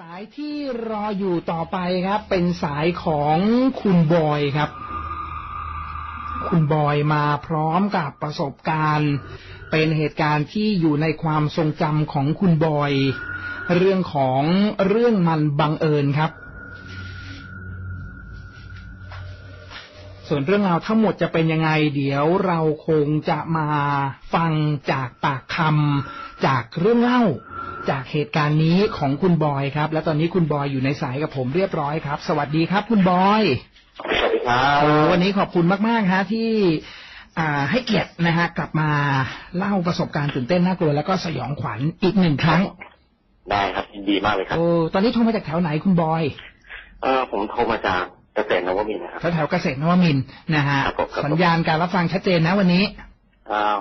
สายที่รออยู่ต่อไปครับ เป็นสายของคุณบอยครับ คุณบอยมาพร้อมกับประสบการณ์ เป็นเหตุการณ์ที่อยู่ในความทรงจำของคุณบอย เรื่องของเรื่องมันบังเอิญครับ ส่วนเรื่องราวทั้งหมดจะเป็นยังไง เดี๋ยวเราคงจะมาฟังจากปากคำจากเรื่องเล่า จากเหตุการณ์นี้ของคุณบอยครับ และตอนนี้คุณบอยอยู่ในสายกับผมเรียบร้อยครับ สวัสดีครับ คุณบอยสวัสดีครับโอ้วันนี้ขอบคุณมากๆฮะที่อ่าให้เกียรตินะฮะกลับมาเล่าประสบการณ์ตื่นเต้นน่ากลัวแล้วก็สยองขวัญอีกหนึ่งครั้ง ได้ครับยินดีมากเลยครับโอ้ตอนนี้โทรมาจากแถวไหนคุณบอย เออผมโทรมาจากเกษตรนวมินทร์นะครับแถวแถวๆเกษตรนวมินทร์นะฮะครับผมครับผมสัญญาณการรับฟังชัดเจนนะวันนี้อ่า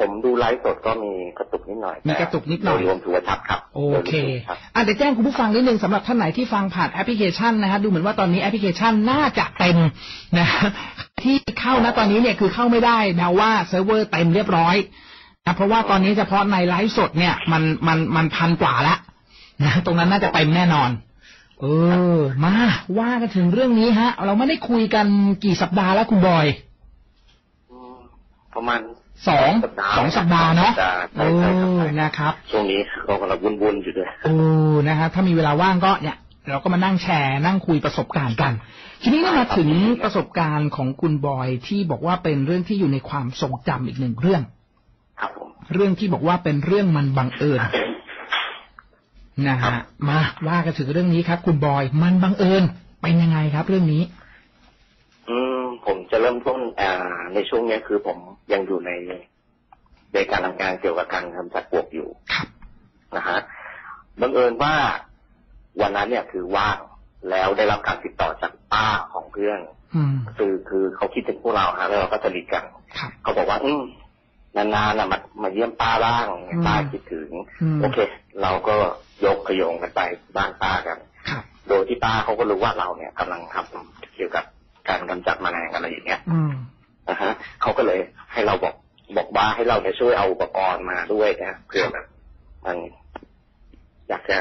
ผมดูไลฟ์สดก็มีกระตุกนิดหน่อยมีกระตุกนิดหน่อยโดยรวมถือว่าชัดครับ โอเคโดยรวมถือว่าชัดอะเดี๋ยวแจ้งคุณผู้ฟังนิดนึงสำหรับท่านไหนที่ฟังผ่านแอปพลิเคชันนะฮะดูเหมือนว่าตอนนี้แอปพลิเคชันน่าจะเต็มนะที่เข้านะตอนนี้เนี่ยคือเข้าไม่ได้แปลว่าเซิร์ฟเวอร์เต็มเรียบร้อยนะเพราะว่าตอนนี้เฉพาะในไลฟ์สดเนี่ยมันมันมันพันกว่าละนะตรงนั้นน่าจะเต็มแน่นอน เออ มาว่ากันถึงเรื่องนี้ฮะ เราไม่ได้คุยกันกี่สัปดาห์แล้วคุณบอยอืมประมาณ สองสัปดาห์สองสัปดาห์เนาะสัปดาห์เอใช่ครับอใช่นะครับ ช่วงนี้เรากำลังวุ่นๆอยู่ด้วยโอ้นะครับถ้ามีเวลาว่างก็เนี่ย เราก็มานั่งแชร์นั่งคุยประสบการณ์กัน ทีนี้เนี่ยมาถึงประสบการณ์ของคุณบอยที่บอกว่าเป็นเรื่องที่อยู่ในความทรงจำอีกหนึ่งเรื่องครับผมเรื่องที่บอกว่าเป็นเรื่องมันบังเอิญนะครัฮะบมาว่ากันถึงเรื่องนี้ครับ คุณบอยมันบังเอิญเป็นยังไงครับ เรื่องนี้อืม ผมจะเริ่มต้นอ่า ในช่วงเนี้ยคือผมยังอยู่ในในการทำงานเกี่ยวกับการกำจัดปลวกอยู่ครับนะฮะบังเอิญว่าวันนั้นเนี่ยคือว่างแล้วได้รับการติดต่อจากป้าของเพื่อนอืมคือคือเขาคิดถึงพวกเราฮะแล้วเราก็สนิทกันครับเขาบอกว่า อืมนานๆนะมามาเยี่ยมป้าบ้างอืมป้าคิดถึงอืมโอเค เราก็ยกขยงกันไปบ้านป้ากันครับโดยที่ป้าเขาก็รู้ว่าเราเนี่ยกำลังทำเกี่ยวกับ การกำจัดแมลงอะไรอย่างเงี้ยอืมนะฮะเขาก็เลยให้เราบอกบอกว่าให้เราเนี่ยช่วยเอาอุปกรณ์มาด้วยนะเพื่อแบบมันอยากจะ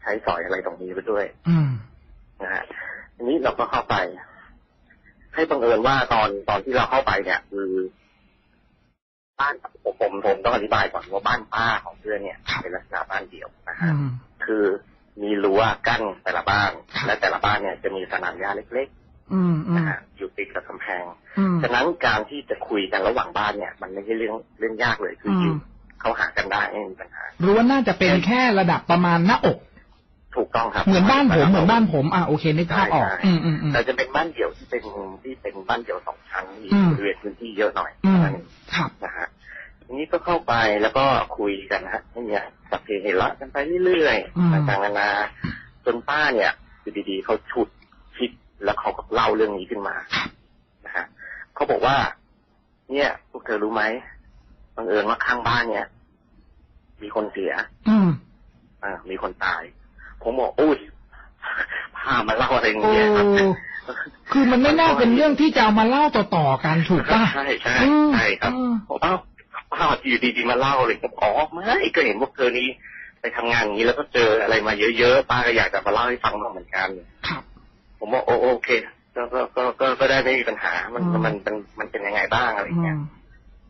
ใช้สอยอะไรตรงนี้ไปด้วย อืมนะฮะทีนี้เราก็เข้าไป ให้บังเอิญว่าตอนตอนที่เราเข้าไปเนี่ย คือบ้านผมผมผมต้องอธิบายก่อนว่าบ้านป้าของเพื่อนเนี่ยครับเป็นลักษณะบ้านเดี่ยวนะอืฮะมคือมีรั้วกั้นแต่ละบ้านครับและแต่ละบ้านเนี่ยจะมีสนามหญ้าเล็กอืมอืๆม นะฮะอยู่ติดกับกำแพงอืมฉะนั้นการที่จะคุยกันระหว่างบ้านเนี่ย มันไม่ใช่เรื่องเรื่องยากเลยคืออมยืนเข้าหากันได้ไม่มีปัญหารู้ว่าน่าจะเป็นแค่ระดับประมาณหน้าอก ถูกต้องครับ เหมือนบ้านผมเหมือนบ้านผมอะโอเคนึกภาพออกใช่อืมอืมอืมแต่จะเป็นบ้านเดี่ยวที่เป็นที่เป็นบ้านเดี่ยวสองชั้นมีอืมบริเวณพื้นที่เยอะหน่อยอืมนั่นเองครับนะฮะทีนี้ก็เข้าไปแล้วก็คุยกันนะฮะไม่มีอะไรสัพเพเหระกันไปเรื่อยอืมๆต่างๆนานาจนป้าเนี่ยอยู่ดีๆเขาฉุดคิด แล้วเขาก็เล่าเรื่องนี้ขึ้นมานะฮะเขาบอกว่า เนี่ยพวกเธอรู้ไหมบังเอิญว่าข้างบ้านเนี่ย มีคนเสีย อืมอ่ามีคนตาย ผมบอกอุ้ยพามาเล่าอะไรอย่างโอ้เงี้ยครับคือมันไม่น่าเป็นเรื่องที่จะเอามาเล่าต่อๆกันถูกป่ะใช่ใช่อืมใช่ครับอืมผมเอ้าป้าอยู่ดีๆมาเล่าเลยผมอ๋อไม่ก็เห็นพวกเธอนี้ไปทำงานอย่างนี้แล้วก็เจออะไรมาเยอะๆป้าก็อยากจะมาเล่าให้ฟังบ้างเหมือนกันครับ ผมบอกโอโอเคก็ก็ก็ก็ก็ได้ไม่มีปัญหา มันอืมมันมันมันเป็นยังไงบ้างอะไรอืเงี้ยม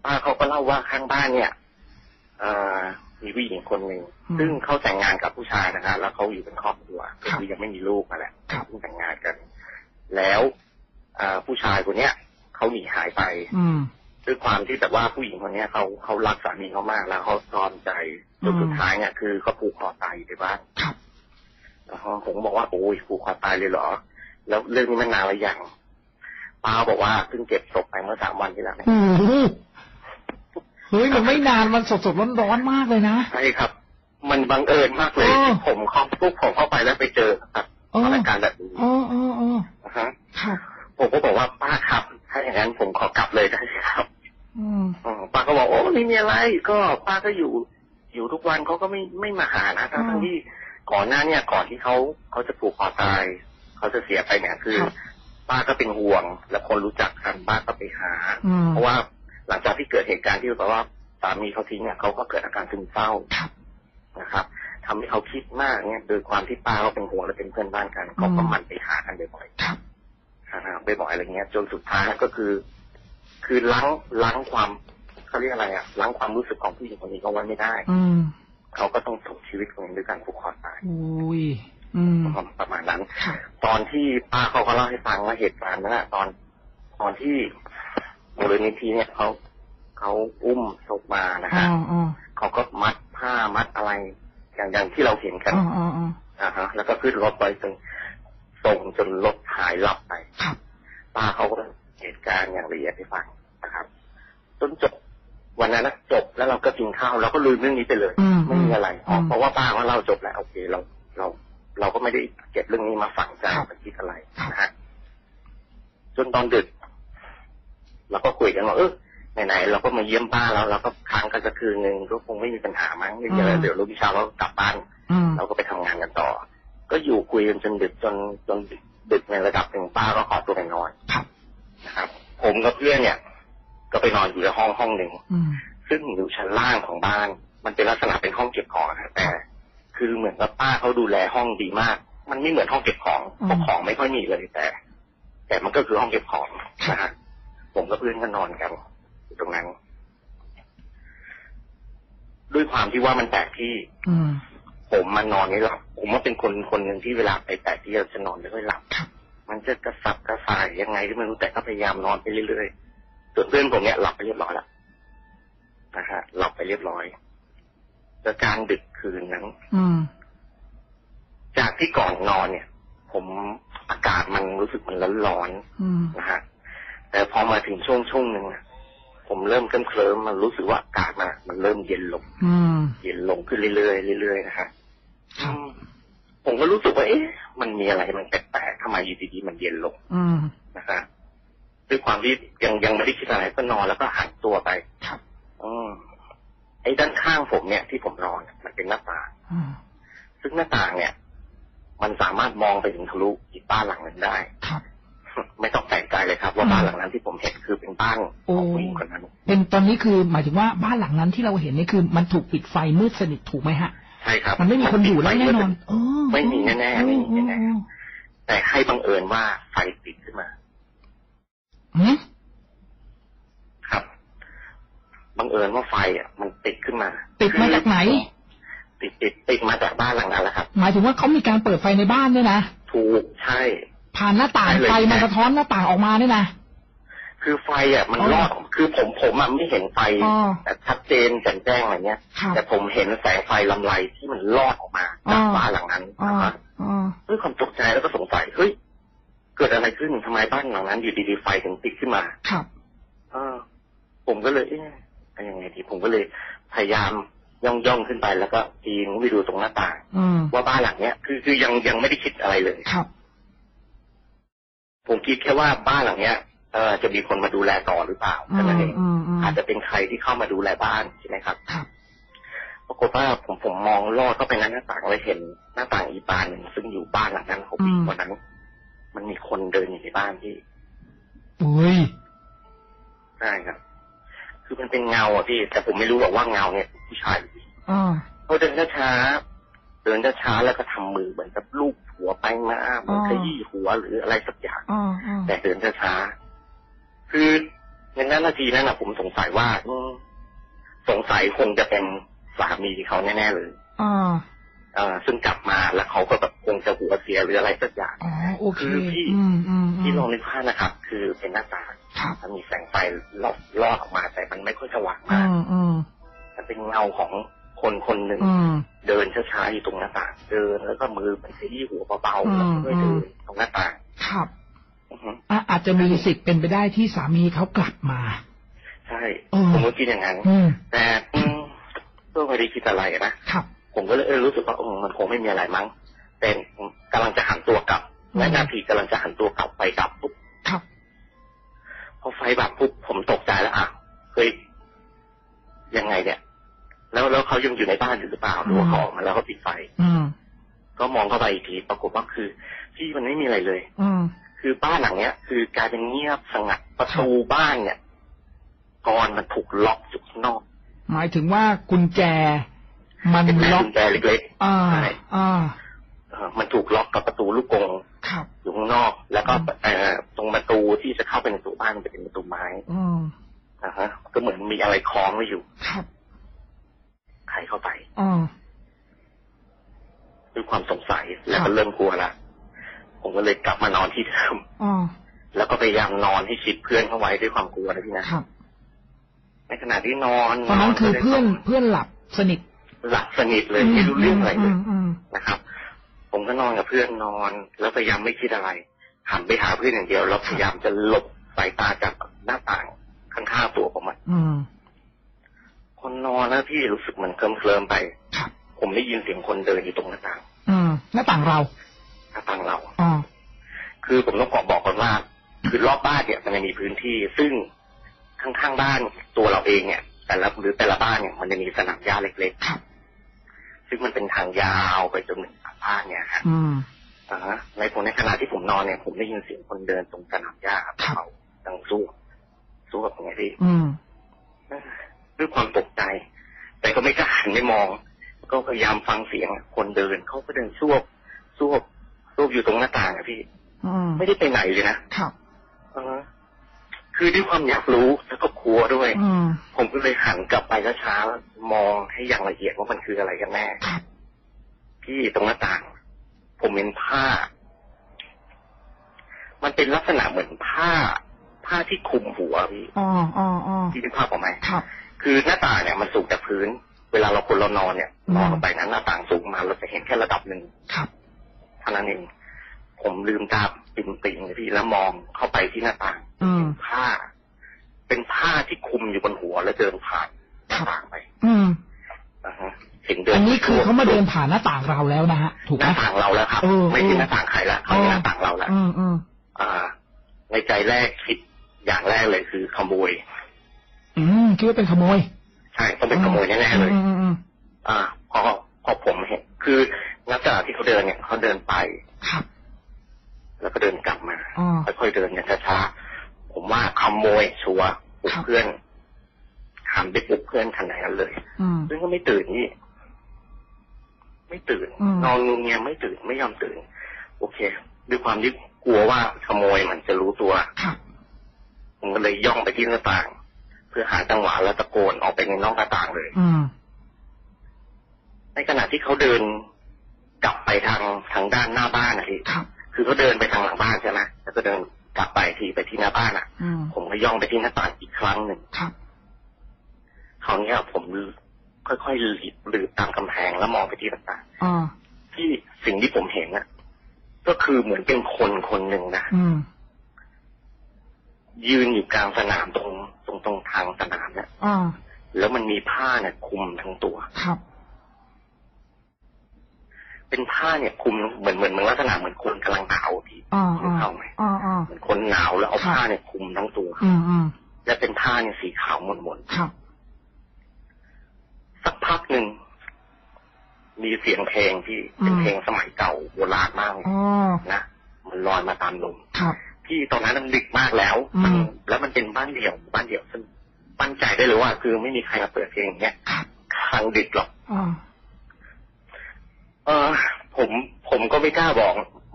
ป้าเขาก็เล่าว่าข้างบ้านเนี่ยเอ่อมีผู้หญิงคนหนึ่งอืมซึ่งเขาแต่งงานกับผู้ชายนะฮะแล้วเขาอยู่เป็นครอบครัวครัก็บคือยังไม่มีลูกมาแหละครับเพิ่งแต่งงานกัน แล้วอ่าผู้ชายคนเนี้ยเขาหนีหายไป อืมด้วยความที่แบบว่าผู้หญิงคนเนี้ยเขาเขารักสามีเขามาก แล้วเขาตรอมใจจนอืมสุดท้ายเนี่ยคือเขาผูกคอตายอยู่ในบ้านครับแล้วผมก็บอกว่าโอ้ยผูกคอตายเลยเหรอ แล้วเรื่องนี้มันนานหรือยังป้าบอกว่าเพิ่งเก็บศพไปเมื่อสามวันที่แล้วเนี่ยโอ้โหเฮ้ยมันไม่นานมันสดๆร้อนๆมากเลยนะใช่ครับ มันบังเอิญมากเลยอ๋อที่ผมเข้าปุ๊บผมเข้าไปแล้วไปเจอครับอ๋อสถานการณ์แบบนี้อ๋ออ๋ออ๋อนะฮะครับผมก็บอกว่าป้าครับ ถ้าอย่างนั้นผมขอกลับเลยได้ไหมครับอืมอืมป้าก็บอกโอ้ไม่มีอะไรก็ป้าก็อยู่ อยู่ทุกวันเขาก็ไม่ไม่มาหานะทั้งอืมทั้งที่ก่อนหน้าเนี่ยก่อนที่เขาเขาจะผูกคอตาย เขาจะเสียไปเนี่ยคือครับป้าก็เป็นห่วง และคนรู้จักกันป้าก็ไปหาอืมเพราะว่าหลังจากที่เกิดเหตุการณ์ที่แบบว่าสามีเขาทิ้งเนี่ยเขาก็เกิดอาการซึมเศร้าครับนะครับทำให้เขาคิดมากเนี่ยโดยความที่ป้าเขาเป็นห่วงและเป็นเพื่อนบ้านกันเขาก็หมันไปหากันบ่อยครับๆหาไปบ่อยอะไรเงี้ย จนสุดท้ายก็คือ คือล้างล้างความเขาเรียกอะไรอะล้างความรู้สึกของผู้หญิงคนนี้เขาไว้ไม่ได้ อืมเขาก็ต้องจบชีวิตของเองด้วยการผูกคอตายอุ้ยอืม ประมาณนั้นครับตอนที่ป้าเขาก็เล่าให้ฟังว่าเหตุการณ์นั้นนะตอนตอนที่มูลนิธิเนี่ยเขาเขาอุ้มศพมานะอ๋อฮะอ๋อเขาก็มัดผ้ามัดอะไร อย่างอย่างที่เราเห็นกันอ๋ออ๋ออ๋ออ่าฮะ แล้วก็ขึ้นรถไปจนส่งจนรถหายหลับไปครับป้าเขาก็เหตุการณ์อย่างละเอียดให้ฟังนะครับจนจบวันนั้นนะจบแล้วเราก็กินข้าวเราก็ลืมเรื่องนี้ไปเลยอืมไม่มีอะไรอืมเพราะว่าป้าว่าเราจบแล้วโอเคเราเรา เราก็ไม่ได้เก็บเรื่องนี้มาฝังใจครับมาคิดอะไรครับนะฮะจนตอนดึกเราก็คุยกันว่าเออไหนๆเราก็มาเยี่ยมป้าแล้วเราก็ค้างกันสักคืนหนึ่งก็คงไม่มีปัญหามั้งไม่มีอะไรเดี๋ยวรู้พิชาเราก็กลับบ้านอืมเราก็ไปทำงานกันต่อ ก็อยู่คุยกันจนดึกจนจนดึกในระดับหนึ่งป้าก็ขอตัวไปนอนครับนะครับ ผมกับเพื่อนเนี่ย ก็ไปนอนอยู่ในห้องห้องหนึ่งอืมซึ่งอยู่ชั้นล่างของบ้าน มันเป็นลักษณะเป็นห้องเก็บของนะแต่ คือเหมือนกับป้าเขาดูแลห้องดีมาก มันไม่เหมือนห้องเก็บของอืมเพราะของไม่ค่อยมีเลยแต่ แต่มันก็คือห้องเก็บของนะฮะผมกับเพื่อนก็นอนกันอยู่ตรงนั้น ด้วยความที่ว่ามันแปลกที่อืมผมมันนอนไม่หลับผมว่าเป็นคนคนหนึ่งที่เวลาไปแปลกที่จะนอนไม่ค่อยหลับครับมันจะกระสับกระส่ายยังไงก็ไม่รู้แต่ก็พยายามนอนไปเรื่อยๆส่วนเพื่อนผมเนี่ยหลับไปเรียบร้อยแล้วนะฮะหลับไปเรียบร้อยแต่กลารดึก คืนนั้นอืมจากที่ก่อนนอนเนี่ย ผมอากาศมันรู้สึกมันร้อนอืมๆนะฮะแต่พอมาถึงช่วงช่วงหนึ่งอะผมเริ่มเคลิ้มเคลิ้มๆมันรู้สึกว่าอากาศมันมันเริ่มเย็นลงอืมเย็นลงขึ้นเรื่อยๆเรื่อยๆนะฮะครับผมก็รู้สึกว่า เอ๊ะ มันมีอะไรมันแปลกๆทำไมอยู่ดีๆมันเย็นลงอืมนะครับด้วยความที่ยังยังไม่ได้คิดอะไรก็นอนแล้วก็หันตัวไป ครับ อืม ไอ้ด้านข้างผมเนี่ยที่ผมนอนมันเป็นหน้าต่างอืมซึ่งหน้าต่างเนี่ย มันสามารถมองไปถึงทะลุอีกบ้านหลังนั้นได้ครับ ไม่ต้องแปลกใจเลยครับ ว่าอืมบ้านหลังนั้นที่ผมเห็นคือเป็นบ้านโอ้ของผู้หญิงคนนั้นเป็นตอนนี้คือหมายถึงว่าบ้านหลังนั้นที่เราเห็นนี่คือ มันถูกปิดไฟมืดสนิทถูกไหมฮะใช่ครับ มันไม่มีคนอยู่แล้วแน่นอนปิดไฟมืดไม่มีแน่ๆไม่มีแน่อืมแต่ให้บังเอิญว่าไฟติดขึ้นมา อืม ครับ บังเอิญว่าไฟอะมันติดขึ้นมา ติดมาจากไหน ติดติดติดมาจากบ้านหลังนั้นแหละครับ หมายถึงว่าเขามีการเปิดไฟในบ้านด้วยนะถูกใช่ ผ่านหน้าต่างใช่เลยไฟมันสะท้อนหน้าต่างออกมาเนี่ยนะคือไฟอะมันอ๋อรอดคือผมผมอะไม่เห็นไฟอ๋อแต่ชัดเจนแจ่มแจ้งอะไรเงี้ยครับแต่ผมเห็นแสงไฟลำไรที่มันลอดออกมาจากอ๋อบ้านหลังนั้นอ๋อนะครับอ๋อด้วยความตกใจแล้วก็สงสัยเฮ้ยเกิดอะไรขึ้นทำไมบ้านหลังนั้น อยู่ดีๆไฟถึงติดขึ้นมา ครับเออผมก็เลยเอ๊ะ เอายังไงดีผมก็เลยพยายามย่องย่องๆขึ้นไปแล้วก็ปีนไปดูตรงหน้าต่างอืมว่าบ้านหลังเนี้ยคือคือยังยังไม่ได้คิดอะไรเลยครับ ผมคิดแค่ว่าบ้านหลังเนี้ยเออจะมีคนมาดูแลต่อหรือเปล่าอืแค่มนั้นเองอืมอืมอาจจะเป็นใครที่เข้ามาดูแลบ้านใช่ไหมครับครับปรากฏว่าผมผมมองลอดเข้าไปในหน้าต่างเลยเห็นหน้าต่างอีกบานหนึ่งซึ่งอยู่บ้านหลังนั้นของผู้หญิงคนนั้น มันมีคนเดินอยู่ในบ้านที่อุ้ยใช่ครับ คือมันเป็นเงาอะพี่ แต่ผมไม่รู้หรอกว่าเงาเนี่ยเป็นผู้ชายหรือผู้หญิงอ่าเขาเดินช้าๆเดินช้าๆแล้วก็ทำมือเหมือนกับลูบหัวไปมาเหมือนขยี้หัวหรืออะไรสักอย่างอ่าอ่าแต่เดินช้าๆคือในนั้นนาทีนั้นนะผมสงสัยว่าอืมสงสัยคงจะเป็นสามีเขาแน่ๆเลยอ่า เอ่อซึ่งกลับมาแล้วเขาก็แบบคงจะหัวเสียหรืออะไรสักอย่างอ๋อโอเคคือพี่อืมอืมอืมที่ลองนึกภาพนะครับ คือเป็นหน้าต่างครับมันมีแสงไฟลอดลอดออกมาแต่มันไม่ค่อยสว่างอืมากมอืมมันเป็นเงาของคนคนหนึ่งอืมเดินช้าๆอยู่ตรงหน้าต่างเดินแล้วก็มือมันขยี้หัวเบาอืๆมแล้วก็เดินตรงหน้าต่างครับอือฮึอะอาจจะมีสิทธิ์เป็นไปได้ที่สามีเขากลับมา ใช่เออผมก็คิดอย่างนั้นอืมแต่อืมก็ไม่ได้คิดอะไรนะครับ ผมก็เลยเออรู้สึกว่าเออมันคงไม่มีอะไรมั้ง แต่กำลังจะหันตัวกลับอืมและนาทีกำลังจะหันตัวกลับไปกลับปุ๊บครับพอไฟดับปุ๊บผมตกใจแล้วอะเฮ้ยยังไงเนี่ยแล้วแล้วเขายังอยู่ในบ้านอยู่หรือเปล่าหรือว่าเขาออกมาแล้วเขาปิดไฟ อืมก็มองเข้าไปอีกทีปรากฏว่าคือที่มันไม่มีอะไรเลย อืมคือบ้านหลังเนี้ย คือกลายเป็นเงียบสงัดประตูบ้านเนี่ยกรอนมันถูกล็อกอยู่ข้างนอก หมายถึงว่ากุญแจ มันเป็นแม่ล็อกกุญแจเล็กอ่าใช่อ่าๆเออมันถูกล็อกกับประตูลูกกรงครับอยู่ข้างนอก แล้วก็อืมเอ่อตรงประตูที่จะเข้าไปในตัวบ้านมันจะเป็นประตูไม้อืมนะฮะ ก็เหมือนมีอะไรคล้องไว้อยู่ครับใครเข้าไปอ่าด้วยความสงสัยแล้วครัก็บเริ่มกลัวละผมก็เลยกลับมานอนที่เดิมอ่าแล้วก็พยายามนอนให้ชิดเพื่อนเข้าไว้ด้วยความกลัวนะพี่นะครับในขณะที่นอนตอนนั้นคือเพื่อนก็ลยเพื่อนหลับสนิท หลับสนิทเลยไม่รู้เรื่องอะไรเลยมอืมนะครับ ผมก็นอนกับเพื่อนนอน แล้วพยายามไม่คิดอะไรหันไปหาเพื่อนอย่างเดียวแล้วพยายามจะหลบสายตาจากหน้าต่างข้างๆตัวผมอะอืมคนนอนแล้วพี่รู้สึกเหมือนเคลิ้มๆไปครับผมได้ยินเสียงคนเดินอยู่ตรงหน้าต่าง อืมหน้าต่างเราหน้าต่างเราอ่าคือผมต้องขอบอกก่อนว่า คือรอบบ้านเนี่ยมันจะมีพื้นที่ ซึ่งข้างๆบ้านตัวเราเองเนี่ย แต่ละหรือแต่ละบ้านเนี่ยมันจะมีสนามหญ้าเล็กครับๆ ซึ่งมันเป็นทางยาวไปจนถึงบ้านเนี่ยฮะอืมอ่าฮะในผมในขณะที่ผมนอนเนี่ยผมได้ยินเสียงคนเดินตรงสนามหญ้าครับครับเขาดังสู้สู้กับอย่างเงี้ยพี่อืมด้วยความตกใจ แต่ก็ไม่กล้าหันไม่มอง ก็พยายามฟังเสียงคนเดินเขาก็เดินซวบซวบซวบอยู่ตรงหน้าต่างอะพี่อืมไม่ได้ไปไหนเลยนะครับอ่าฮะ คือด้วยความอยากรู้แล้วก็กลัวด้วย อืมผมก็เลยหันกลับไปช้าๆมองให้อย่างละเอียดว่ามันคืออะไรกันแน่ครับพี่ตรงหน้าต่าง ผมเห็นผ้า มันเป็นลักษณะเหมือนผ้า ผ้าที่คลุมหัวพี่อ๋ออ๋ออ๋อพี่นึกภาพออกไหมครับ คือหน้าต่างเนี่ยมันสูงจากพื้น เวลาเราคนเรานอนเนี่ยอืมนอนลงไปนั้นหน้าต่างสูงมาเราจะเห็นแค่ระดับหนึ่งครับเท่านั้นเอง ผมลืมตาปิ่มปิ่งเลยพี่แล้วมองเข้าไปที่หน้าต่างอืมผ้า เป็นผ้าที่คลุมอยู่บนหัวแล้วเดินผ่านหน้าต่างไป อืมอ่าฮะเห็นเดินอันนี้คือเขามาเดินผ่านหน้าต่างเราแล้วนะฮะถูกหไหมน้าต่างเราแล้วครับเออไม่ใช่เออหน้าต่างใครละเขาเป็นหน้าต่างเราแล้วอืมอืมอ่า ในใจแรกคิดอย่างแรกเลยคือขโมย อืมคิดว่าเป็นขโมย ใช่ต้องเป็นขโมยแน่ๆเลยอืมอืมอืมอ่าพอพอผมเห็นคือลักษณะที่เขาเดินเนี่ยเขาเดินไปครับ แล้วก็เดินกลับมาอ๋อค่อยๆเดินอย่างช้าๆผมว่าขโมยชัวร์ปลุกครับเพื่อนหันไปปลุกเพื่อนขนาดนั้นเลยอืมซึ่งก็ไม่ตื่นนี่ไม่ตื่นอืมนอนงงเงียไม่ตื่นไม่ยอมตื่น โอเค ด้วยความที่กลัวว่าขโมยมันจะรู้ตัวครับผมก็เลยย่องไปที่หน้าต่าง เพื่อหาจังหวะแล้วตะโกนออกไปในนอกหน้าต่างเลยอืมในขณะที่เขาเดินกลับไปทางทางด้านหน้าบ้านนะพี่ครับ คือเขาเดินไปทางหลังบ้านใช่ไหมแล้วก็เดินกลับไปทีไปที่หน้าบ้านอะอืมผมก็ย่องไปที่หน้าต่างอีกครั้งหนึ่งครับคราวนี้ผมค่อยๆหลีบหลืบตามกำแพงแล้วมองไปที่หน้าต่างอ่าที่สิ่งที่ผมเห็นน่ะ ก็คือเหมือนเป็นคนคนหนึ่งนะอืมยืนอยู่กลางสนามตรงตรงตรงทางสนามเนี่ยอ่าแล้วมันมีผ้าเนี่ยคลุมทั้งตัวครับ เป็นผ้าเนี่ยคลุมเหมือนเหมือนเหมือนลักษณะเหมือนคนกำลังหนาวพี่อ่านึกอ่าเข้าไหมอ่าอ่าเหมือนคนหนาวแล้วเอาผ้าเนี่ยคลุมทั้งตัวอืมอืมและเป็นผ้าเนี่ยสีขาวหมนครับๆสักพักหนึ่งมีเสียงเพลงที่เป็นอืมเพลงสมัยเก่าโบราณมากเลยอ๋อนะมันลอยมาตามลมครับพี่ตอนนั้นมันดึกมากแล้วอืมมันแล้วมันเป็นบ้านเดี่ยว บ้านเดี่ยวซึ่งมั่นใจได้เลยว่า คือไม่มีใครมาเปิดเพลงอย่างเงี้ยครับกลางดึกหรอกอ่า เออผมผมก็ไม่กล้าบอก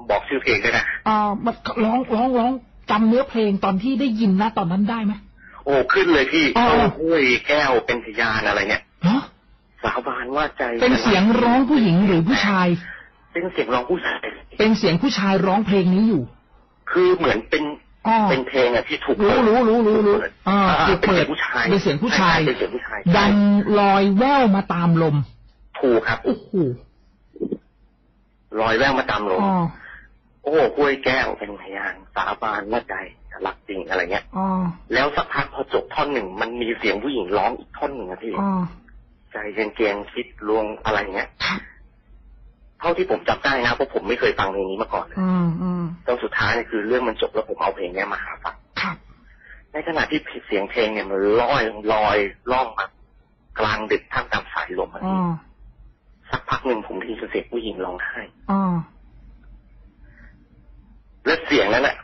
บอกชื่อเพลงด้วยนะอ่ามันร้องร้องร้องจำเนื้อเพลงตอนที่ได้ยินนะตอนนั้นได้ไหมโอ้ขึ้นเลยพี่อ๋อโอ้ห้วยแก้วเป็นพยานอะไรเนี่ยเนาะสาบานว่าใจเป็นเสียงร้องผู้หญิงหรือผู้ชาย เป็นเสียงร้องผู้ชาย เป็นเสียงผู้ชายร้องเพลงนี้อยู่ คือเหมือนเป็นอ๋อเป็นเพลงอะที่ถูกรู้เปิดรู้รู้รู้รู้อ่าอ่าถูกเป็นเปิเสีดยงผู้ชายเป็นเสียงผู้ชายใเป็นเสียงผู้ชายดังลอยแว่วมาตามลมถูกครับโอ้โห ลอยแววมาตามลมอ๋อโอ้ห้วยแก้วเป็นพยานสาบานว่าใจรักจริงอะไรเงี้ยอ๋อแล้วสักพักพอจบท่อนหนึ่งมันมีเสียงผู้หญิงร้องอีกท่อนหนึ่งนะพี่อ๋อใจเย็นเกียนคิดลวงอะไรเงี้ยครับเท่าที่ผมจำได้นะเพราะผมไม่เคยฟังเพลงนี้มาก่อนเลยอืมอืมตอนสุดท้ายเนี่ยคือ เรื่องมันจบแล้วผมเอาเพลงเนี้ยมาหาฟังครับในขณะที่เสียงเพลงเนี่ยมันลอยลอยล่องมากลางดึกท่ามกลางสายลมอะอ๋อพี่ สักพักหนึ่งผมได้ยินเสียงผู้หญิงร้องไห้อ๋อและเสียงนั้นน่ะ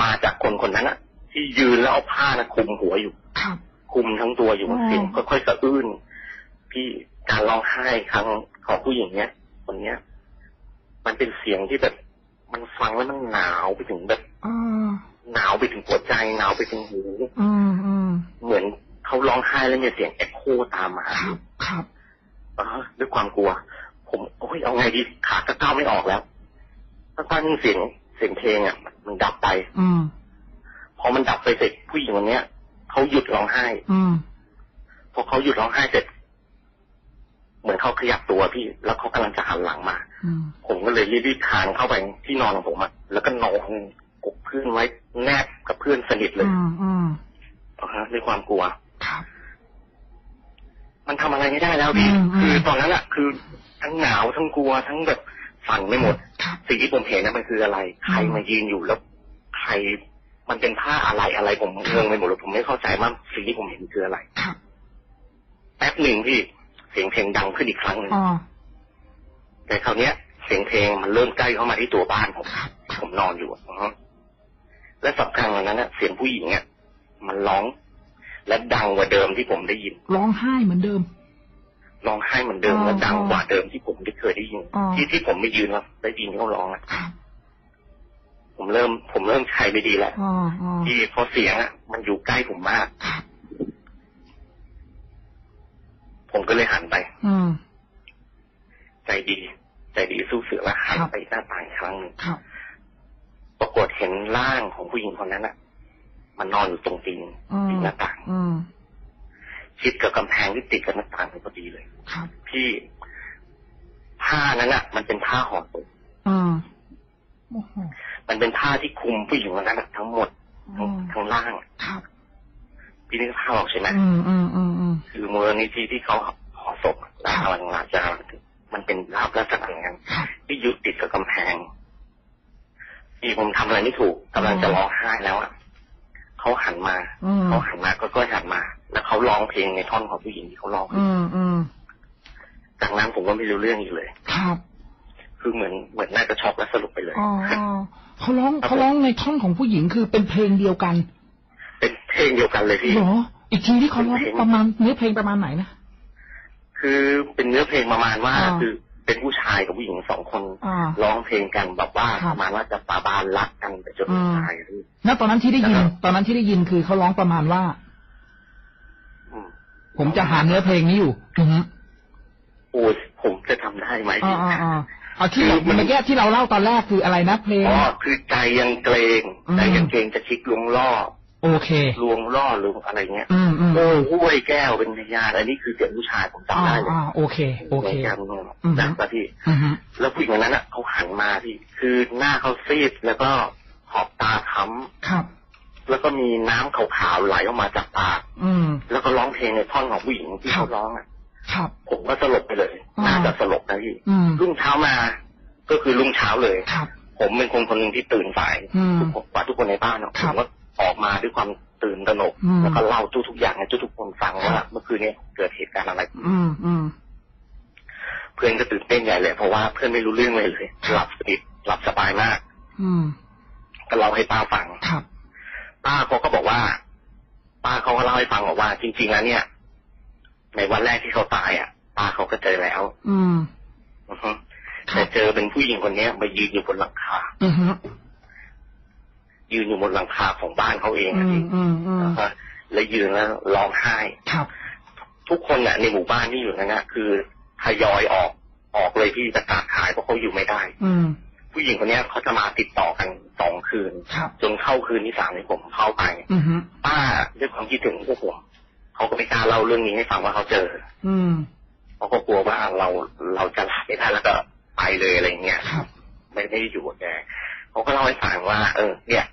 มาจากคนคนนั้นน่ะ ที่ยืนแล้วเอาผ้านะคลุมหัวอยู่ครับคลุมทั้งตัวอยู่อ๋อเสียงค่อยๆสะอื้นพี่การร้องไห้ครั้งของผู้หญิงเนี้ยคนเนี้ย มันเป็นเสียงที่แบบ มันฟังแล้วมันหนาวไปถึงแบบอ่าหนาวไปถึงหัวใจหนาวไปถึงหูอืมอืมเหมือนเขาร้องไห้แล้วมีเสียงเอ็กโคตามมาครับครับ อ๋อด้วยความกลัว ผมโอ้ยเอาไงดีขาก็ก้าวไม่ออกแล้วสักพักหนึงเสียงเสียงเพลงอะ มันดับไป อืมพอมันดับไปเสร็จผู้หญิงคนเนี้ยเขาหยุดร้องไห้ อืมพอเขาหยุดร้องไห้เสร็จ เหมือนเขาขยับตัวพี่ แล้วเขากำลังจะหันหลังมาอืมผมก็เลยรีบๆคลานเข้าไปที่นอนของผมอะแล้วก็นอนกกเพื่อนไว้แนบกับเพื่อนสนิทเลยอืมอืมอ่าฮะด้วยความกลัวครับ มันทำอะไรไม่ได้แล้วพี่อืมอืมคือตอนนั้นอะคือทั้งหนาวทั้งกลัวทั้งแบบสั่นไม่หมดครับสิ่งที่ผมเห็นนะมันคืออะไร ใครมายืนอยู่แล้ว ใครมันเป็นผ้าอะไรอะไรผมงงไปหมดเลยผมไม่เข้าใจว่าสิ่งที่ผมเห็นคืออะไรครับแป๊บหนึ่งพี่เสียงเพลงดังขึ้นอีกครั้งหนึ่งอ๋อแต่คราวเนี้ย เสียงเพลงมันเริ่มใกล้เข้ามาที่ตัวบ้านผมครับผมนอนอยู่อะอือฮะและสำคัญกว่านั้นนะเสียงผู้หญิงอะมันร้อง และดังกว่าเดิมที่ผมได้ยิน ร้องไห้เหมือนเดิม ร้องไห้เหมือนเดิมอ๋อและดังกว่าเดิมที่ผมได้เคยได้ยินอ๋อที่ที่ผมไม่ยืนแล้วได้ยินเขาร้องอะครับผมเริ่ม ผมเริ่มใช้ไม่ดีแล้วอ๋ออ๋อที่เพราะเสียงอะมันอยู่ใกล้ผมมากครับผมก็เลยหันไปอืมใจดี ใจดีสู้เสือแล้วหันครับไปหน้าต่างอีกครั้งหนึ่งครับปรากฏเห็นร่างของผู้หญิงคนนั้นอะ มันนอนอยู่ตรงตีนอืมตีนหน้าต่างอืมชิดกับกำแพงที่ติดกับหน้าต่างพอดีเลยครับพี่ผ้านั้นอะ มันเป็นผ้าห่อศพอืมโอ้โหมันเป็นผ้าที่คลุมผู้หญิงคนนั้นอะทั้งหมดทั้อืงมทั้งร่างครับพี่นึกภาพออกใช่ไหมอืมอืมอืมอืมคือมูลนิธิที่เขาห่อศพแล้วกำลังมาจะมันเป็นภาพลักษณะอย่างนั้นครับที่ยึดติดกับกำแพงที่ผมทำอะไรไม่ถูกกำลังจะร้องไห้แล้วอะ เขาหันมาอืมเขาหันมาก็ก็หันมา แล้วเขาร้องเพลงในท่อนของผู้หญิงที่เขาร้องอืมอืมจากนั้นผมก็ไม่รู้เรื่องอีกเลย ครับ คือเหมือนเหมือนน่าจะช็อกและสรุปไปเลยอ๋ออ๋อเขาร้องเขาร้องในท่อนของผู้หญิงคือเป็นเพลงเดียวกัน เป็นเพลงเดียวกันเลยพี่เหรออีกทีที่เขาร้องเป็นเพลงประมาณเนื้อเพลงประมาณไหนนะคือเป็นเนื้อเพลงประมาณว่าอ่าคือ เป็นผู้ชายกับผู้หญิงสองคนอ่า ร้องเพลงกันแบบว่าครัปบระมาณว่าจะสาบานรักกันไปจนอืมตายพี่ ณตอนนั้นที่ได้ยินแล้วก็ตอนนั้นที่ได้ยินคือเขาร้องประมาณว่า อืมผมจะหาเนื้อเพลงนี้อยู่อือฮึโอ้ยผมจะทำได้ไหมอ่าพี่ อ่าอ่าเอาที่เราคือมัน เมื่อกี้ที่เราเล่าตอนแรกคืออะไรนะเพลง อ๋อคือใจยังเกรงอืม ใจยังเกรงจะชิกลวงล่อ โอเคลวงล่อหรืออะไรเงี้ยอืมอืมโอ้ห้วยแก้วเป็นพยานอันนี้คือเสียงผู้ชายผมอ่าจำได้เลยอ่าโอเค โอเคแก้วเป็นอืมนะแต่พี่อือฮึแล้วผู้หญิงคนนั้นอะเขาหันมาพี่ คือหน้าเขาซีดแล้วก็ขอบตาค้ำครับ แล้วก็มีน้ำขาวๆไหลออกมาจากปากอืมแล้วก็ร้องเพลงในท่อนของผู้หญิงที่ครัเขาบร้องอะครับ ผมก็สลบไปเลยอ่าน่าจะสลบนะพี่อืมรุ่งเช้ามา ก็คือรุ่งเช้าเลยครับผมเป็นคนคนหนึ่งที่ตื่นสายอืมทุกคนกว่าทุกคนในบ้านเนาะคผรับมก็ ออกมาด้วยความตื่นตระหนกอืมแล้วก็เล่าทุกๆอย่างให้ทุกๆคนฟังครัว่าบเมื่อคืนนี้เกิดเหตุการณ์อะไรขึ้นอืมอืมเพื่อนก็ตื่นเต้นใหญ่เลยเพราะว่าเพื่อนไม่รู้เรื่องเลยเลยหลับสนิทหลับสบายมาก อืมก็เล่าให้ป้าฟังครับป้าเขาก็บอกว่า ป้าเขาก็เล่าให้ฟังบอกว่า จริง ๆ แล้วเนี่ย ในวันแรกที่เขาตายอะ ป้าเขาก็เจอแล้ว อืมอือฮึครัแต่บเจอเป็นผู้หญิงคนเนี้ยมายืนอยู่บนหลังคา อือฮึ ยืนอยู่บนหลังคาของบ้านเขาเองอือะมพี่อืมอืมนะฮะแล้วยืนแล้วร้องไห้ครับ ทุกคนน่ะในหมู่บ้านที่อยู่นั้นนะคือทยอยออกออกเลยที่จะกาดขายเพราะเขาอยู่ไม่ได้ อืม ผู้หญิงคนเนี้ยเขาจะมาติดต่อกันสองคืน ครับ จนเข้าคืนที่สามที่ผมเข้าไป อือฮึป้าด้วยความคิดถึงพวกผมเขาก็ไม่กล้าเล่าเรื่องนี้ให้ฟังว่าเขาเจออืมเพราะเขากลัวว่าเราเราจะหลับไม่ได้แล้วก็ไปเลยอะไรเงี้ย ครับไม่ได้อยู่กับแกเขาก็เล่าให้ฟังว่า เออ เนี่ย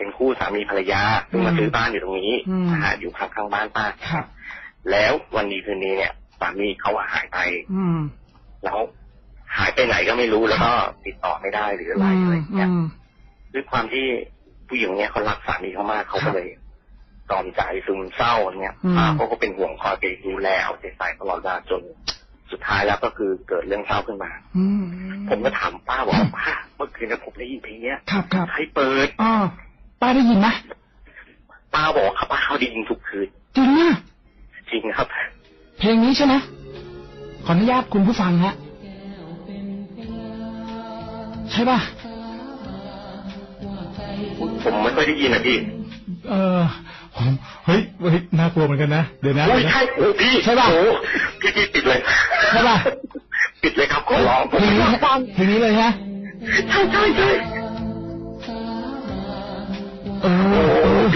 เป็นคู่สามีภรรยาซึ่งมาซื้อบ้านอยู่ตรงนี้อืมนะฮะอยู่ข้างข้างๆบ้านป้าครับแล้ววันนี้คืนนี้เนี่ยสามีเขาหายไปอืมแล้วหายไปไหนก็ไม่รู้แล้วก็ติดต่อไม่ได้หรืออะไรอือะไรมเงี้ยอืมด้วยความที่ผู้หญิงเนี่ยเขารักสามีเขามากเขาครัก็บเลยตอมใจซึมเศร้าเนี่ยอืมป้าเขาก็เป็นห่วงคอยไปดูแลเอาใจใส่ตลอดเวลาจนสุดท้ายแล้วก็คือเกิดเรื่องเศร้าขึ้นมาอืมผมก็ถามป้าบอกว่าป้าเมื่อคืนนะผมได้ยินเพลงเนี้ยครับครับใครเปิดอ๋อ ป้าได้ยินไหมป้าบอกครับป้าเขาได้ยินทุกคืนจริงอะจริงครับ เพลงนี้ใช่ไหมขออนุญาตคุณผู้ฟังฮะใช่ป่ะผมไม่ค่อยได้ยินนะพี่ เออผมเฮ้ยเฮ้ยน่ากลัวเหมือนกันนะ เดี๋ยวนะโอ้ยเดี๋ยวนะใช่โอ้พี่ใช่ป่ะโอ้พี่พี่ปิดเลยใช่ป่ะปิดเลยครับขอร้องผเพมลงไม่นี้อยากฟังเพลงนี้เลยฮะใช่ใช่ใช่ เออ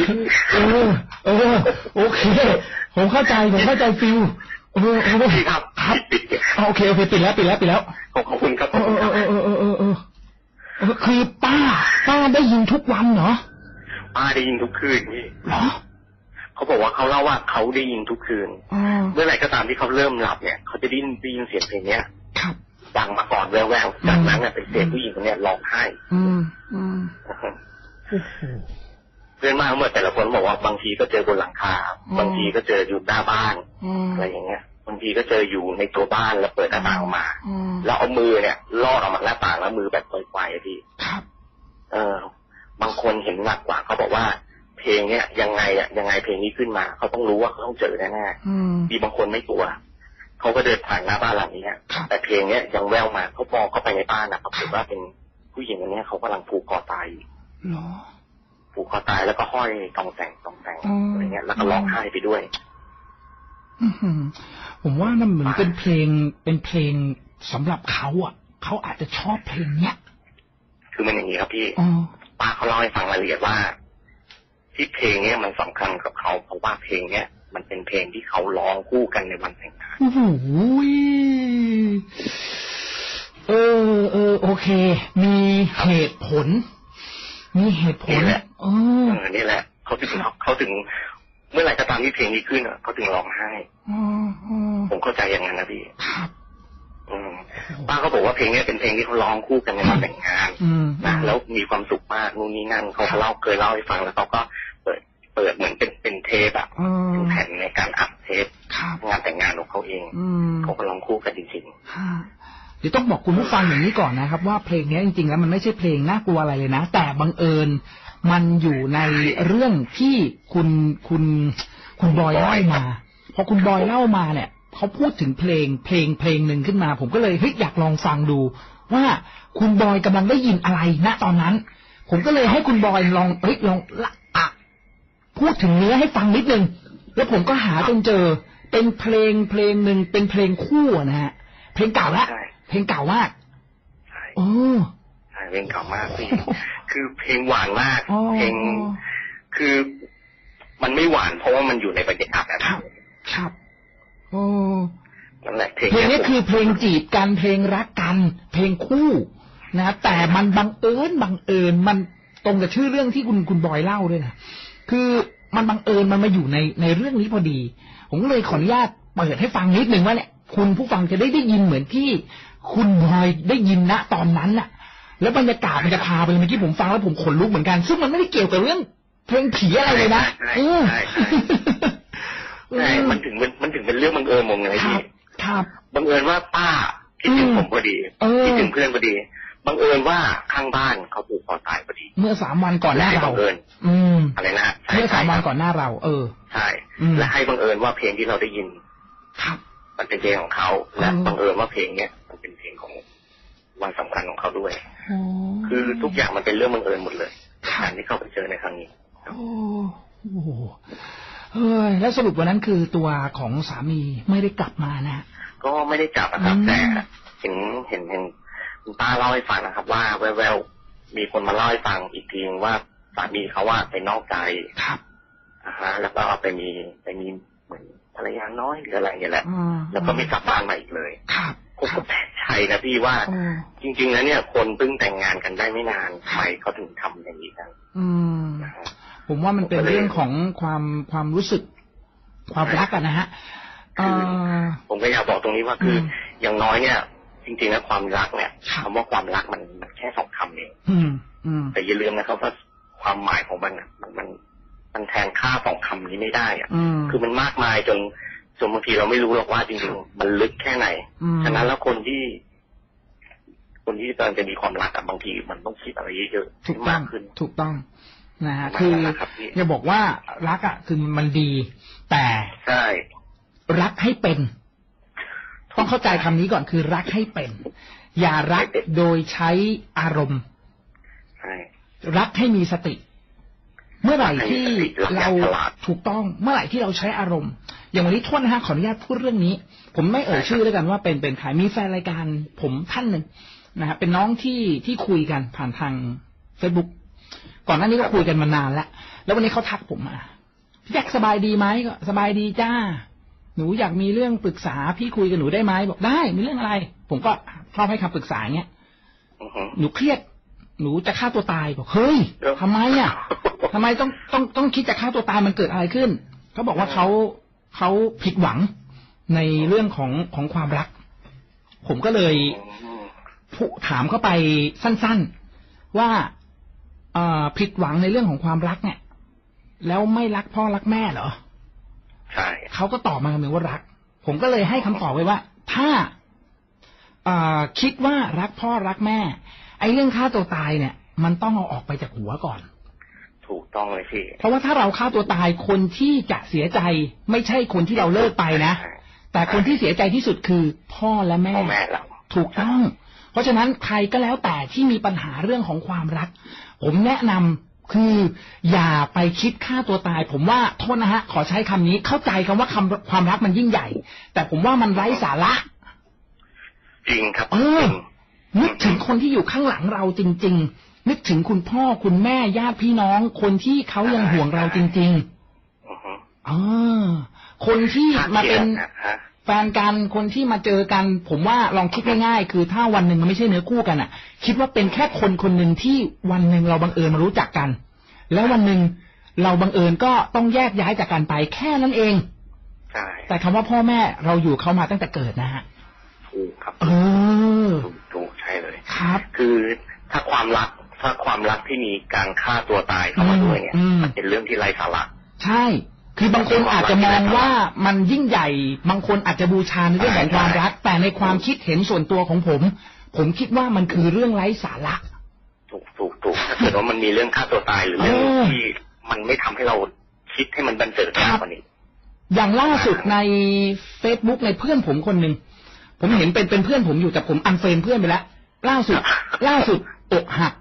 เออเออโอเค ผมเข้าใจผมเข้าใจฟิลเออโอเคครับครับปิดโอเคโอเคปิดแล้วปิดแล้วปิดแล้วขอบคุณครับเออเออเออเออเออคือป้า ป้าได้ยินทุกวันเหรอป้าได้ยินทุกคืนนี่เหรอเขาบอกว่าเขาเล่าว่าเขาได้ยินทุกคืนเมื่อไหร่ก็ตามที่เขาเริ่มหลับเนี่ยเขาจะได้ยินได้ยินเสียงเพลงเนี้ยครับดังมาก่อนแววๆจากนั้นเนี่ยเป็นเสียงผู้หญิงคนเนี้ยร้องไห้อืมอืม พื่อนบ้านทั้งหมดแต่ละคนบอกว่าบางทีก็เจอบนหลังคาอืมบางทีก็เจออยู่หน้าบ้านอืมอะไรอย่างเงี้ย บางทีก็เจออยู่ในตัวบ้านแล้วเปิดหน้าต่างออกมาอืมแล้วเอามือเนี่ยลอดออกมาหน้าต่างแล้วมือแบบปล่อยๆอะพี่ครับ เออ บางคนเห็นหนักกว่าเขาบอกว่า เพลงเนี้ยยังไงอะยังไงเพลงนี้ขึ้นมา เขาต้องรู้ว่าเขาต้องเจอแน่อืมๆมีบางคนไม่กลัวเขาก็เดินผ่านหน้าบ้านหลังนี้อะครับแต่เพลงเนี้ยยังแววมาเขามองเข้าไปในบ้านนะปรากฏว่าเป็นผู้หญิงคนเนี้ยเขากำลังผูกคอตายอยู่เหรอ ผูกคอตายแล้วก็ห้อยตองแต่งตองแต่งอืมอะไรเงี้ย แล้วก็ร้องไห้ไปด้วยอื้อหือผมว่านั่นเหมือนเป็นเพลงเป็นเพลงสำหรับเขาอะเขาอาจจะชอบเพลงเนี้ยคือมันอย่างนี้ครับพี่อ๋อป้าเขาเล่าให้ฟังรายละเอียดว่า ที่เพลงเนี้ยมันสำคัญกับเขาเพราะว่าเพลงเนี้ยมันเป็นเพลงที่เขาร้องคู่กันในวันแต่งงานโอ้โหเออเออโอเค มีเหตุผล มีเหตุผลนี่แหละเออเออนี่แหละเขาถึงเขาถึง เมื่อไหร่ก็ตามที่เพลงนี้ขึ้นอะเขาถึงร้องไห้อ๋ออ๋อผมเข้าใจอย่างนั้นนะพี่ครับอืมป้าเขาบอกว่าเพลงเนี้ยเป็นเพลงที่เขาร้องคู่กันในวันแต่งงานอืมนะแล้วมีความสุขมากนู่นนี่นั่นเขาก็เล่าเคยเล่าให้ฟังแล้วเขาก็เปิดเปิดเหมือนเป็นเป็นเทปอะเออเป็นแผ่นในการอัดเทปครับงานแต่งงานของเขาเองอืมเขาก็ร้องคู่กันจริงฮะเดี๋ยวต้องบอกคุณผู้ฟังอย่างนี้ก่อนนะครับ ว่าเพลงนี้จริงๆแล้วมันไม่ใช่เพลงน่ากลัวอะไรเลยนะ แต่บังเอิญ มันอยู่ในเรื่องที่คุณคุณคุณบอยเล่ามาพอคุณบอยเล่ามาเนี่ยเขาพูดถึงเพลงเพลงเพลงหนึ่งขึ้นมา ผมก็เลยเฮ้ยอยากลองฟังดู ว่าคุณบอยกำลังได้ยินอะไรณตอนนั้น ผมก็เลยให้คุณบอยลองเฮ้ยลองละอะพูดถึงเนื้อให้ฟังนิดนึง แล้วผมก็หาจนเจอ เป็นเพลงเพลงหนึ่งเป็นเพลงคู่อะนะฮะเพลงเก่าละใช่เพลงเก่ามากๆใช่โอ้ใช่ เพลงเก่ามากพี่ คือเพลงหวานมากอ๋อเพลง คือมันไม่หวานเพราะว่ามันอยู่ในบรรยากาศแบบครับนี้ครับ โอ้นั่นแหละเพลงเพลงนี้ยคือเพลงจีบกันเพลงรักกัน เพลงคู่นะแต่มันบังเอิญบังเอิญมันตรงกับชื่อเรื่องที่คุณคุณบอยเล่าด้วยนะคือมันบังเอิญมันมาอยู่ในในเรื่องนี้พอดี ผมก็เลยขออนุญาตเปิดให้ฟังนิดนึงว่าเนี่ยคุณผู้ฟังจะได้ได้ยินเหมือนที่ คุณบอยได้ยินณตอนนั้นน่ะ แล้วบรรยากาศมันจะพาไปเลยเมื่อกี้ผมฟังแล้วผมขนลุกเหมือนกัน ซึ่งมันไม่ได้เกี่ยวกับเรื่องเพลงผีอะไรเลยนะใช่เออใช่ใช่ใช่มันถึงมันมันถึงเป็นเรื่องบังเอิญมงเลยครัพี่บครับบังเอิญว่าป้าคิดถึงอืมผมพอดีเออคิดถึงเพื่อนพอดีบังเอิญว่าข้างบ้านเขาผูกคอตายพอดี เมื่อสามวันก่อนหน้าให้เราบังเอิญอืมอะไรนะใช่เมื่อสามวันใช่ก่อนหน้าเรา เออใช่อืมและให้บังเอิญว่าเพลงที่เราได้ยิน ครับ มันเป็นเพลงของเขาและอืมบังเอิญว่าเพลงเนี้ยมันเป็นเพลงของ วันสำคัญของเขาด้วยโอ้คือทุกอย่างมันเป็นเรื่องบังเอิญหมดเลยครับการที่เขาไปเจอในครั้งนี้โอ้โหเฮ้ยแล้วสรุปวันนั้นคือตัวของสามีไม่ได้กลับมานะก็ไม่ได้จับนะครับอืมแต่เห็นเห็นเห็นคุณป้าเล่าให้ฟังนะครับ ว่าแววๆมีคนมาเล่าให้ฟังอีกทีว่าสามีเขาว่าไปนอกใจครับอ่าฮะ แล้วก็ไปมีไปมีเหมือนภรรยาน้อยหรืออะไรอย่างเงี้ยแหละอ่าแล้วก็ไม่กลับบ้านมาอีกเลยครับ ผมครัก็บแปลกใจนะพี่ว่าโอ้จริง ๆ แล้วเนี่ย คนเพิ่งแต่งงานกันได้ไม่นานทำไมเขาถึงทำอย่างนี้กันอืมนะฮะผมว่ามันเป็นเรื่องของความความรู้สึก ความรักอะนะฮะเอ่อผมก็อยากบอกตรงนี้ว่าคืออมอย่างน้อยเนี่ย จริงๆแล้วความรักเนี่ยครับคำว่าความรักมันมันแค่สองคำเองอืมอืมแต่อย่าลืมนะครับว่าความหมายของมันอะมันมันมันแทนค่าสองคำนี้ไม่ได้อะอืมคือมันมากมายจน จนบางทีเราไม่รู้หรอกว่าจริงๆมันลึกแค่ไหนอืมฉะนั้นแล้วคนที่ คนที่กำลังจะมีความรักอะบางที มันต้องคิดอะไรเยอะๆถูกต้มาองกขึ้น ถูกต้องนะฮะประมาณคือนั้นนะครับพี่อย่าบอกว่ารักอะคือมันดี แต่ใช่รักให้เป็นต้องเข้าใจคำนี้ก่อนคือรักให้เป็น อย่ารักโดยใช้อารมณ์ใช่รักให้มีสติ เมื่อไหร่ที่รักอย่าเรางฉลาดถูกต้องเมื่อไหร่ที่เราใช้อารมณ์ อย่างวันนี้โทษนะฮะขออนุญาตพูดเรื่องนี้ ผมไม่เอ่ยชื่อแล้วกันว่าเป็นเป็นใครมีแฟนรายการผมท่านหนึ่งนะฮะเป็นน้องที่ที่คุยกันผ่านทางเฟซบุ๊กก่อนหน้านี้ก็คุยกันมานานแล้วแล้ววันนี้เขาทักผมมาพี่แจ็คสบายดีไหมก็สบายดีจ้า หนูอยากมีเรื่องปรึกษาพี่คุยกับหนูได้ไหมบอกได้มีเรื่องอะไร ผมก็ชอบให้คำปรึกษาเงี้ยอือฮึหนูเครียด หนูจะฆ่าตัวตายบอกเฮ้ยเดี๋ยวทำไมอะทำไมต้องต้องต้องคิดจะฆ่าตัวตายมันเกิดอะไรขึ้นเขาบอกว่าเขาเขาผิดหวังในเรื่องของของความรัก ผมก็เลยอืมผู้ถามเข้าไปสั้น ๆ ว่าเอ่อผิดหวังในเรื่องของความรักเนี่ย แล้วไม่รักพ่อรักแม่เหรอใช่เขาก็ตอบมาคำนึงว่ารัก ผมก็เลยให้คำตอบไว้ว่า ถ้าเอ่อคิดว่ารักพ่อรักแม่ไอ้เรื่องฆ่าตัวตายเนี่ย มันต้องเอาออกไปจากหัวก่อน ถูกต้องเลยพี่เพราะว่าถ้าเราฆ่าตัวตายคนที่จะเสียใจ ไม่ใช่คนที่เราเลิกไปนะใช่แต่คนที่เสียใจที่สุดคือพ่อและแม่พ่อแม่เราถูกต้อง เพราะฉะนั้นใครก็แล้วแต่ที่มีปัญหาเรื่องของความรัก ผมแนะนำคืออย่าไปคิดฆ่าตัวตาย ผมว่าโทษนะฮะ ขอใช้คำนี้เข้าใจคำว่าคำความรักมันยิ่งใหญ่ แต่ผมว่ามันไร้สาระ จริงครับเออจริง นึกถึงคนที่อยู่ข้างหลังเราจริง ๆ นึกถึงคุณพ่อคุณแม่ญาติพี่น้อง คนที่เขายังห่วงเราจริงอือฮึๆอ่าคนที่มาเป็นนะฮะแฟนกันคนที่มาเจอกัน ผมว่าลองคิดง่ายๆคือถ้าวันหนึ่งมันไม่ใช่เนื้อคู่กันอะ คิดว่าเป็นแค่คนคนหนึ่งที่วันหนึ่งเราบังเอิญมารู้จักกัน แล้ววันหนึ่งเราบังเอิญก็ต้องแยกย้ายจากกันไปแค่นั้นเองใช่แต่คำว่าพ่อแม่เราอยู่เขามาตั้งแต่เกิดนะฮะ ถูกครับเออถูกถูกใช่เลยครับ คือถ้าความรักถ้าความรักที่มีการฆ่าตัวตายเข้ามาด้วยเนี่ยอืมมันเป็นเรื่องที่ไร้สาระใช่ คือบางคนอาจจะมองว่ามันยิ่งใหญ่ บางคนอาจจะบูชาในเรื่องของความรัก แต่ในความคิดเห็นส่วนตัวของผม ผมคิดว่ามันคือเรื่องไร้สาระถูกถูกถูกถ้าเกิดว่ามันมีเรื่องฆ่าตัวตายหรือเรื่องเออที่มันไม่ทำให้เราคิดให้มันบันเจิดมากกว่านี้อย่างล่าสุดใน Facebook ในเพื่อนผมคนหนึ่ง ผมเห็นเป็นเป็นเพื่อนผมอยู่แต่ผม unfriend เพื่อนไปแล้วล่าสุด ล่าสุดอกหัก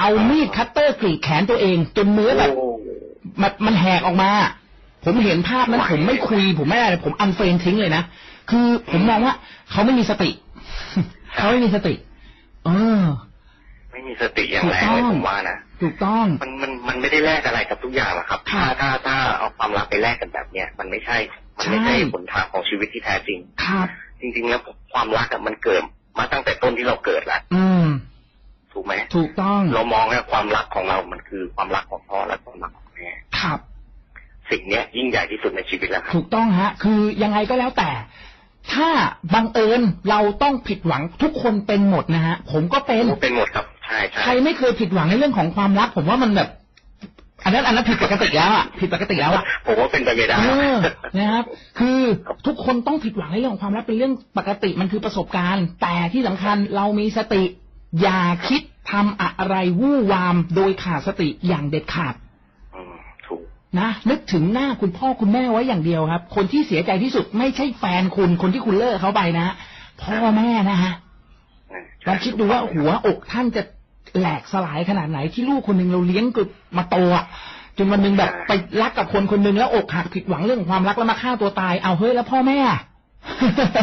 เอามีดคัตเตอร์กรีดแขนตัวเอง จนเนื้อแบบโอ้มันมันแหกออกมา ผมเห็นภาพนั้นผมไม่คุย ผมไม่อะไรผม unfriend ทิ้งเลยนะคือผมมองว่าเขาไม่มีสติเขาไม่มีสติ เออ ไม่มีสติอย่างแรงเลยถูกต้องผมว่านะ ถูกต้อง มันมันมันไม่ได้แลกอะไรกับทุกอย่างหรอกครับครัถ้าบถ้าถ้าเอาความรักไปแลกกันแบบเนี้ยมันไม่ใช่ มันไม่ใช่ใช่หนทางของชีวิตที่แท้จริงครับจริง ๆ แล้วความรักอะมันเกิดมาตั้งแต่ต้นที่เราเกิดแล้วอืมถูกไหมถูกต้อง เรามองว่าความรักของเรา มันคือความรักของพ่อและความรักของแม่ครับ สิ่งเนี้ยยิ่งใหญ่ที่สุดในชีวิตแล้วครับ ถูกต้องฮะ คือยังไงก็แล้วแต่ ถ้าบังเอิญเราต้องผิดหวังทุกคนเป็นหมดนะฮะผมก็เป็นเป็นหมดครับใช่ใช่ใครไม่เคยผิดหวังในเรื่องของความรัก ผมว่ามันแบบ อันนั้นอันนั้นผิดปกติแล้วอะผิดปกติแล้วอะผมว่าเป็นไปไม่ได้เออนะครับ คือทุกคนต้องผิดหวังในเรื่องของความรักเป็นเรื่องปกติมันคือประสบการณ์ แต่ที่สำคัญเรามีสติอย่าคิดทำอะไรวู่วามโดยขาดสติอย่างเด็ดขาดอืมถูก นะนึกถึงหน้าคุณพ่อคุณแม่ไว้อย่างเดียวครับ คนที่เสียใจที่สุดไม่ใช่แฟนคุณคนที่คุณเลิกเขาไปนะพ่อแม่นะฮะอืมลองคิดดูว่าหัวอกท่านจะแหลกสลายขนาดไหนที่ลูกคนหนึ่งเราเลี้ยงเกิดมาโตอะจนวันหนึ่งแบบไปรักกับคนคนหนึ่งแล้วอกหักผิดหวังเรื่องของความรักแล้วมาฆ่าตัวตาย เอาเฮ้ยแล้วพ่อแม่อะ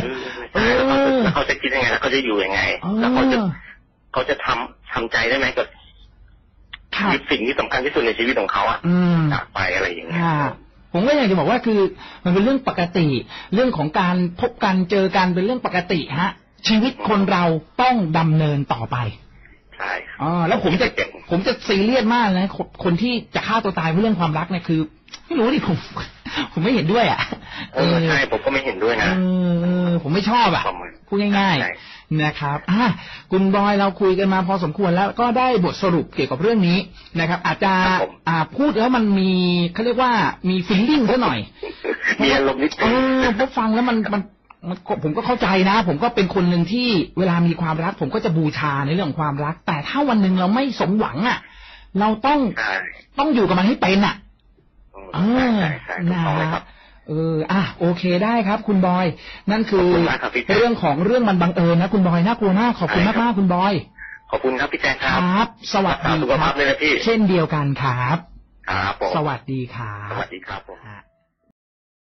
เออใช่แล้วเขาจะแล้วเขาจะคิดยังไงแล้วเขาจะอยู่ยังไงเออแล้วเขาจะเขาจะทำทำใจได้ไหมกับ ครับสิ่งที่สำคัญที่สุดในชีวิตของเขาอะอืมจากไปอะไรอย่างเงี้ยค่ะผมก็อยากจะบอกว่าคือมันเป็นเรื่องปกติ เรื่องของการพบกันเจอกันเป็นเรื่องปกติฮะ ชีวิตคนเราต้องดำเนินต่อไปใช่ครับอ๋อแล้วผมจะเก่งผมจะซีเรียสมากนะคนคนที่จะฆ่าตัวตายเพราะเรื่องความรักเนี่ยคือ ไม่รู้ดิผม ผมไม่เห็นด้วยอะเออใช่ผมก็ไม่เห็นด้วยเอนะอเออผมไม่ชอบอะประมาณพูดง่ายใช่ๆนะครับอะคุณบอยเราคุยกันมาพอสมควรแล้วก็ได้บทสรุปเกี่ยวกับเรื่องนี้นะครับ อาจจะครับผมอ่าพูดแล้วมันมีเขาเรียกว่ามีฟิลลิ่งซะหน่อยมีอารมณ์นิดเอนึงอเพราะฟังแล้วมันมันมันผมก็เข้าใจนะ ผมก็เป็นคนหนึ่งที่เวลามีความรัก ผมก็จะบูชาในเรื่องของความรัก แต่ถ้าวันหนึ่งเราไม่สมหวังอะ เราต้องใช่ต้องอยู่กับมันให้เป็นอะ อืมเอใช่อใช่ใช่ถูกนะต้องเลยคฮะรับเออ อะ โอเคได้ครับ คุณบอย นั่นคือขอบคุณมากครับพี่แจ๊คเรื่องของเรื่องมันบังเอิญนะคุณบอย น่ากลัวมาก ขอบคุณใช่ครับมากๆคุณบอย ขอบคุณครับพี่แจ๊คคครับรับ สวัสดีรักษาสุขคภารัพบด้วยนะพี่เช่นเดียวกันครับ ครับผมสวัสดีครัสบวัสดีครับผมฮะ